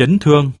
chấn thương.